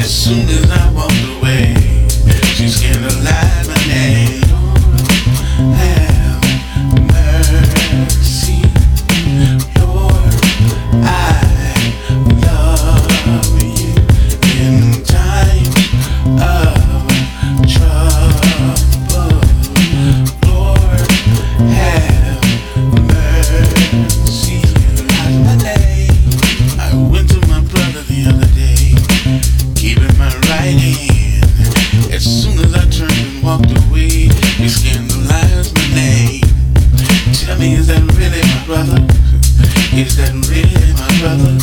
as soon as brother. Is that really my brother?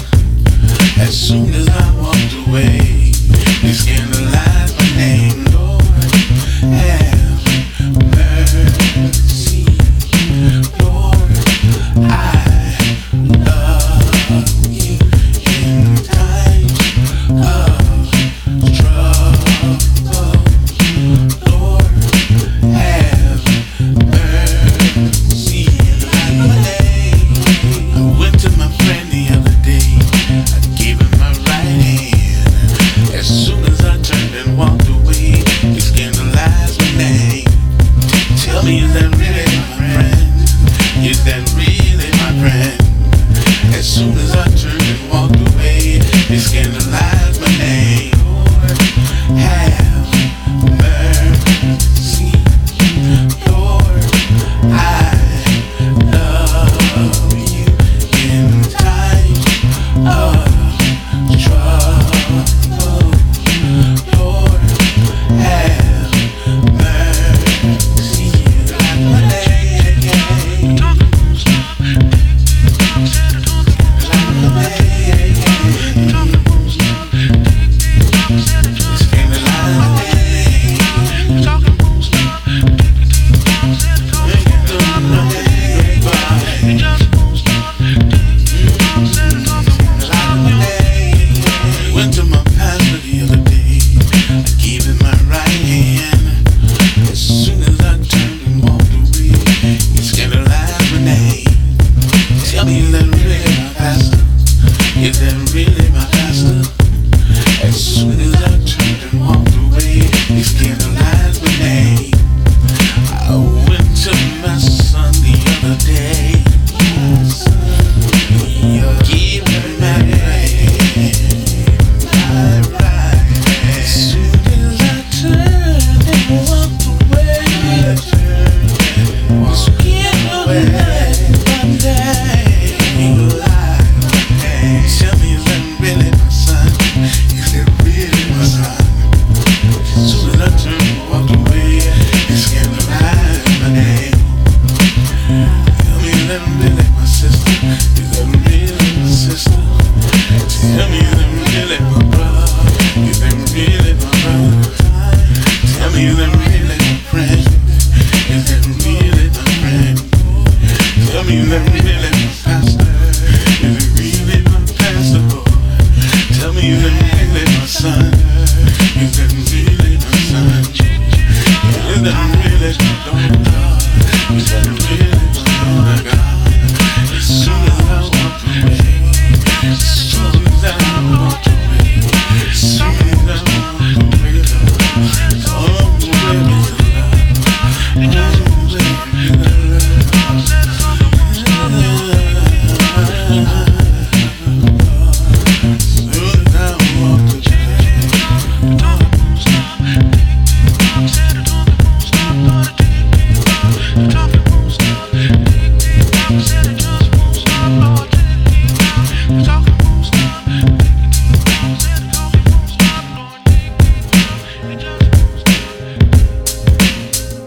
As soon as I walked away, his skin